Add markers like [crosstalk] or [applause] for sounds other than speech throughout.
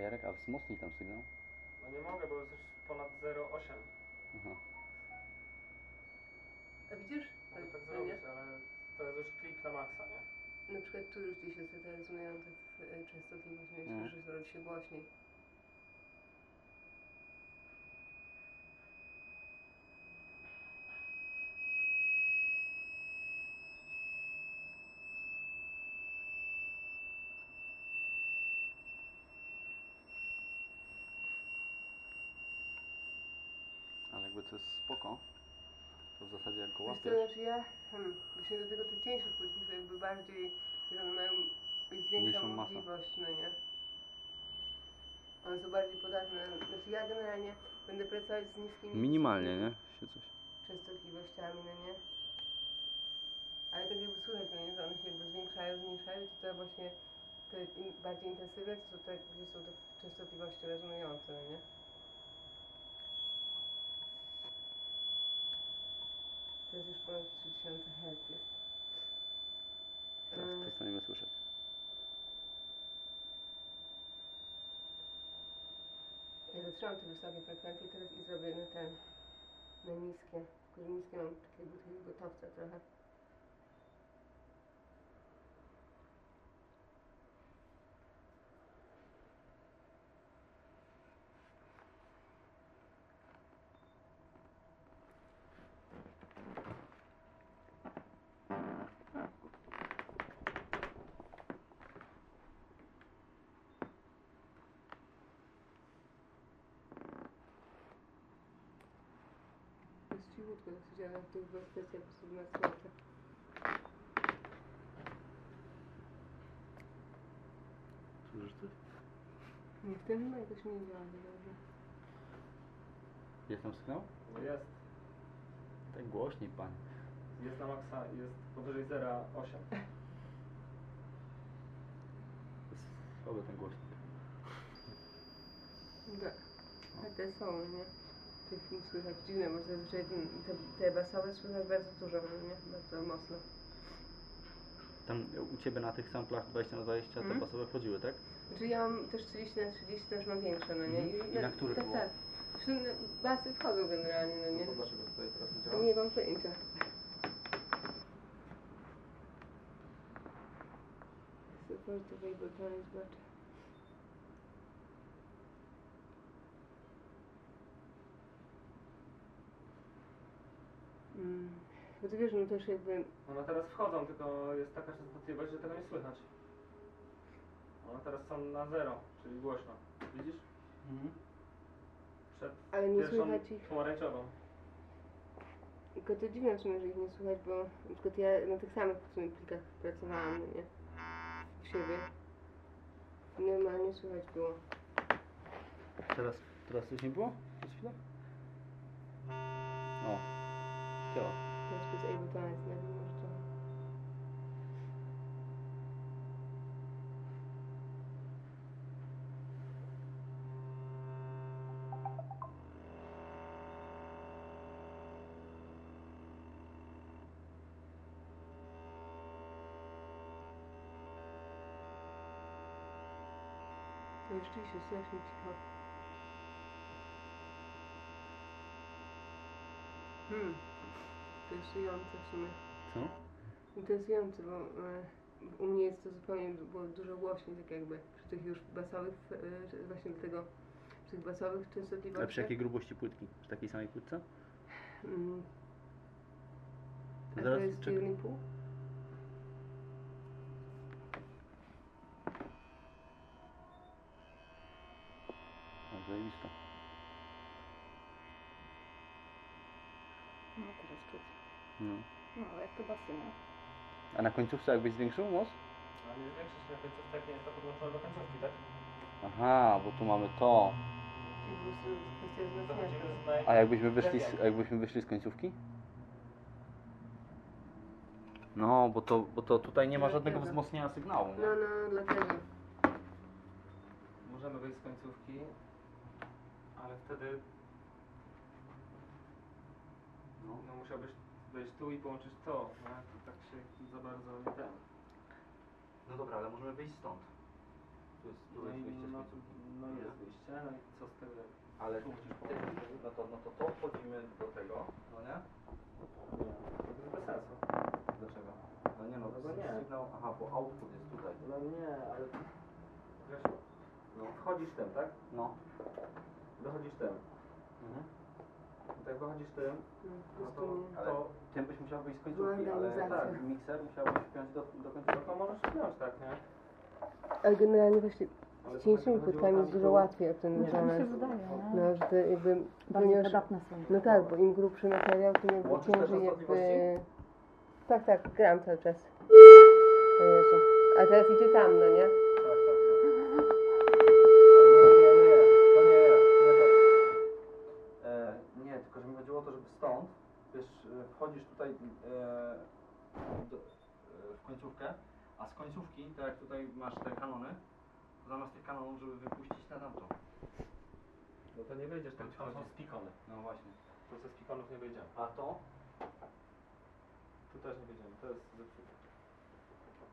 A Jarek, a wzmocnij tam sygnał? No nie mogę, bo jest już ponad 0,8. Aha. A widzisz? Mogę tak No nie? zrobić, ale to jest już klik na maksa, nie? Na przykład tu już gdzieś jest ta rezonująca częstotliwość, nie Mhm. słyszysz, robi się głośniej. Jakby to jest spoko, to w zasadzie jak go Wiesz co, łapiesz, znaczy ja, hmm, właśnie do tego te cieńsze płytki są jakby bardziej, że one mają Mniejszą masę. możliwość, no nie? One są bardziej podatne. Znaczy ja generalnie będę pracować z niskimi minimalnie, nie? Się coś. częstotliwościami, no nie? Ale tak jakby słychać, no nie, że one się jakby zwiększają, zmniejszają, to te właśnie te in, bardziej intensywne to są te, gdzie są te częstotliwości rezonujące, no nie? To jest już ponad 3000 Hz jest. Teraz Mm. przestaniemy słyszeć. Ja zatrzymam te wysokie frekwencje teraz i zrobię na ten, na niskie. Tylko, że niskie mam takiego gotowca trochę. To jest cichutko dosyć, ale to chyba kwestia po prostu na słońce. Słyszysz coś? Nie, w tym chyba jakoś nie działa dobrze. Jest tam sygnał? No Jest. Tak głośniej, panie. Jest na maksa, jest powyżej 0,8. Jest słaby ten głośnik. Tak. A te są, nie? Tych nie słychać dziwne, bo zazwyczaj te, te basowe słychać bardzo dużo, no nie? Bardzo mocno. Tam u Ciebie na tych samplach 20 na 20 te Mhm. basowe wchodziły, tak? Znaczy ja mam też 30 na 30, to już mam większe, no nie? Mhm. I na których Tak, było? tak. No, basy wchodzą generalnie, no nie? No to dlaczego tutaj teraz nie działa? Nie mam pojęcia. Support available tones, but... Mm. Bo ty wiesz, no też jakby... One teraz wchodzą, tylko jest taka częstotliwość, że tego nie słychać. One teraz są na 0, czyli głośno. Widzisz? Mhm. Przed Ale nie pierwszą słychać ich. pomarańczową. Tylko to dziwne w sumie, że ich nie słychać, bo na przykład ja na tych samych w sumie plikach pracowałam, no nie? W siebie. Normalnie słychać było. Teraz, teraz coś nie było? Przez chwilę? O, działa. Teraz bez able tones, nie wiem, może to... To rzeczywiście strasznie cicho. Hmm. Interesujące w sumie. Co? Interesujące, bo e, u mnie jest to zupełnie było dużo głośniej, tak jakby przy tych już basowych, e, właśnie dlatego przy tych basowych częstotliwościach. Ale przy jakiej grubości płytki? Przy takiej samej płytce? Mm. A zaraz to jest czek- 1,5? O, zajebisto. No teraz czuć. No. No, jak to basyna. A na końcówce jakbyś zwiększył moc? A nie zwiększy się na końcówce, jak nie jest to podłączone do końcówki, tak? Aha, bo tu mamy to. Czyli po prostu kwestia wzmacniania. Zachodzimy z naj... A jakbyśmy wyszli z, jakbyśmy wyszli z końcówki? No, bo to, bo to tutaj nie ma żadnego wzmocnienia sygnału, nie? No, no, dlatego. Możemy wyjść z końcówki, ale wtedy No. no, musiałbyś wejść tu i połączyć to, no, to tak się za bardzo nie ten. No dobra, ale możemy wyjść stąd. Tu jest, tu No, jest i, wyjście z no, końcówki. no nie, 12, no i co z tego? Ale tu musisz powiedzieć, no to, no to to wchodzimy do tego, no nie? Nie, to jest bez sensu. Dlaczego? No nie no, No bo nie. sygnał, aha, bo output jest tutaj. No nie, ale... Grzesiu, No. wchodzisz tym, tak? No. Dochodzisz tym. Mhm. I tak wychodzisz tym, No, no to. Ale to, tym byś musiał wyjść z końcówki, ale Organizacja. tak, mikser musiałbyś wpiąć do, do no końcówki. to możesz wziąć tak, nie? Ale generalnie właśnie Ale z cieńszymi chodziło płytkami tam jest dużo łatwiej o tym Nie, mi się zamiast. wydaje, No, nie? że to jakby, Bardziej ponieważ, wydatne są. no tak, bo im grubszy materiał, tym jakby Łączysz te ciężej jakby... częstotliwości? Tak, tak, gram cały czas. [laughs] O Jezu. A teraz idzie tam, no nie? W końcówkę, a z końcówki, tak jak tutaj masz te kanony, to zamiast tych kanonów, żeby wypuścić na tamto. No to nie wyjdziesz, tam tam są spikony. No właśnie. To ze spikonów nie wyjdziemy. A to? Tu też nie wyjdziemy, to jest zepsute.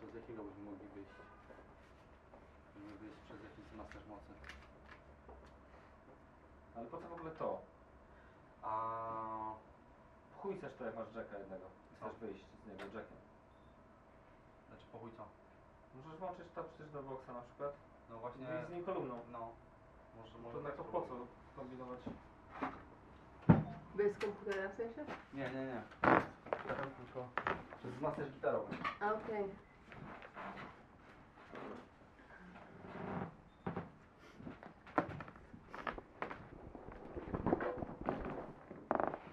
To z jakiego byśmy mogli wyjść? Możemy wyjść przez jakiś masterz mocy. Ale po co w ogóle to? A Chuj chcesz to jak masz jacka jednego. Chcesz wyjść z niego jackiem. Znaczy po chuj co? Możesz włączyć to przecież do boxa na przykład. No I właśnie. wyjść z nim kolumną. No. Może, może To na tak to po co kombinować? Bez komputera w sensie? Nie, nie, nie. Tak tylko przez masterz gitarowy. A, okej.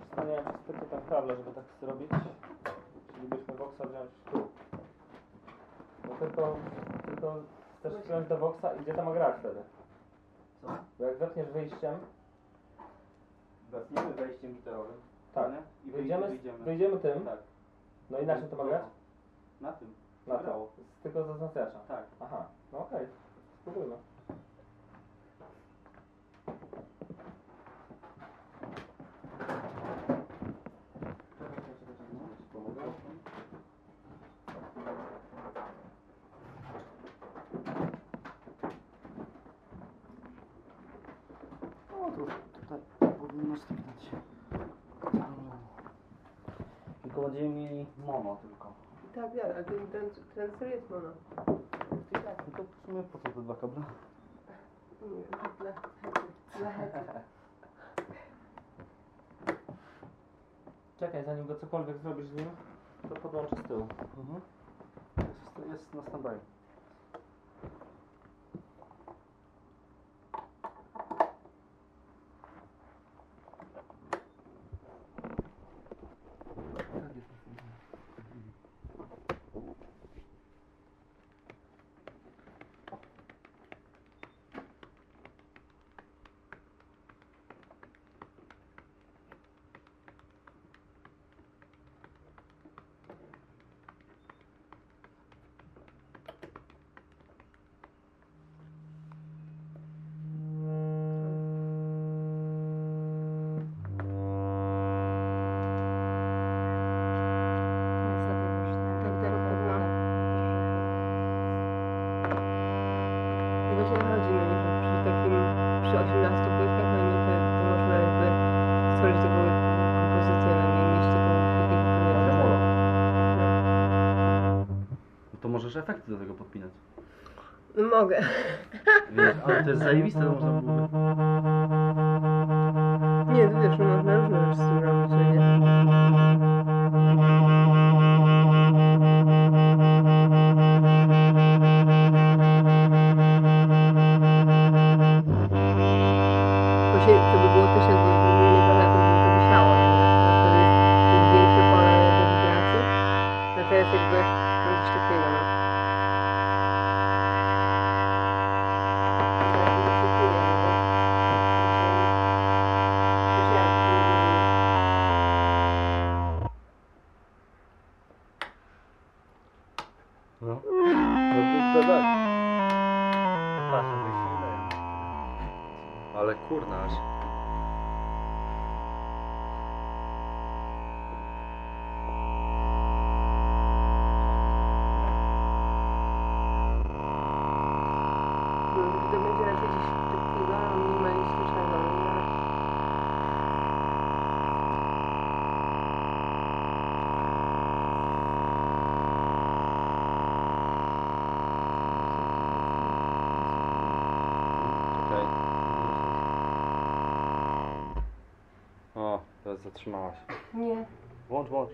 Zastanawiałem się tylko tam kable, żeby tak zrobić. Czyli byśmy boxa wziąć tu. Bo tylko, tylko chcesz wziąć do boxa i gdzie to ma grać wtedy? Co? Bo jak wepniesz wyjściem, Wepniemy wejściem gitarowym. tak, nie? I wyjdziemy, wyjdziemy. wyjdziemy tym, Tak. no i na czym to ma grać? Na tym. Na to. Tylko ze wzmacniacza. Tak. Aha, no okej. Spróbujmy. Pomogę? O, tu, tutaj powinno styknąć. Tylko będziemy mieli mono tylko. Tak, tak, ale ten, ten transfer jest mono. Tak, No to w sumie po co te dwa kable? nie wiem, dla hety. Dla hety. Czekaj, zanim go cokolwiek zrobisz z nim, to podłączę z tyłu. Mhm. Jest, jest na standby. Możesz efekty do tego podpinać. Mogę. Wiesz, ale to jest zajebiste, to można byłoby. Nie, to wiesz, można różne rzeczy z tym robić, Ale kurna zatrzymałaś. Nie. Włącz, włącz.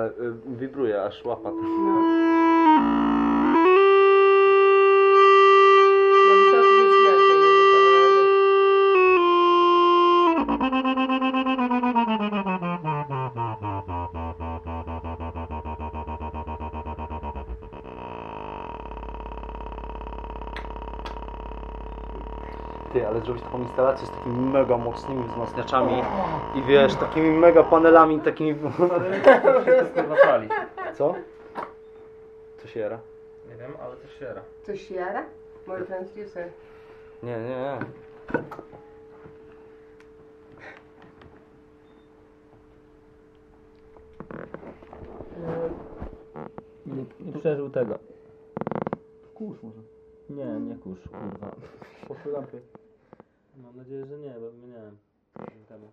Ale y, wibruje aż łapa. No. Ty, ale zrobić taką instalację z takimi mega mocnymi wzmacniaczami i wiesz, takimi mega panelami, takimi... [laughs] Co? Co się jara? Nie wiem, ale coś się jara. Coś się jara? Może transducer? Nie, nie, nie. Nie, nie przeżył tego. Kurz może. Nie, nie kurz, kurwa. Poszły lampy. Mam nadzieję, że nie, bo wymieniałem tydzień temu.